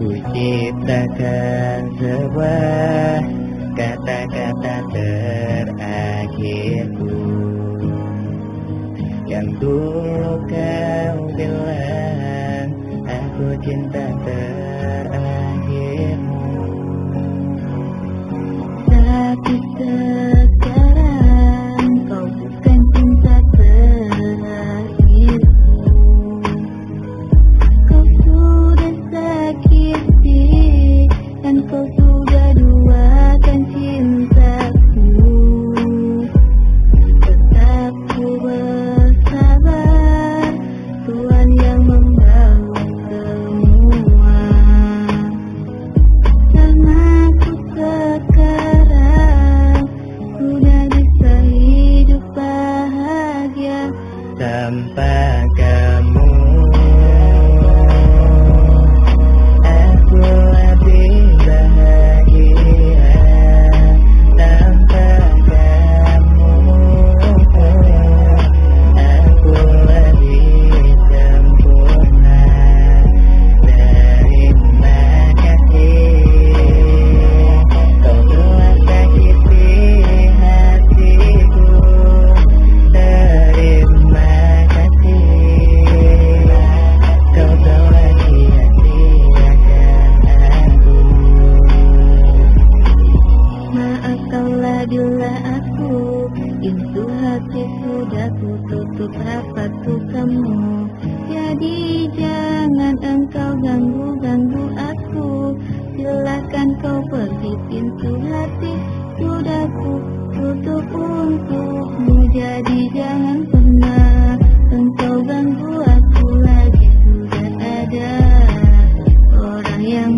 Kuciptakan sebuah kata-kata terakhirku. Yang dulu kau bilang aku cinta terhadapmu Kampakamu saja ku tutup rapat kamu. Jadi jangan engkau ganggu-ganggu aku. Silakan kau pergi pintu hati Sudah ku tutup untukmu. Jadi jangan pernah engkau ganggu aku lagi. Sudah ada orang yang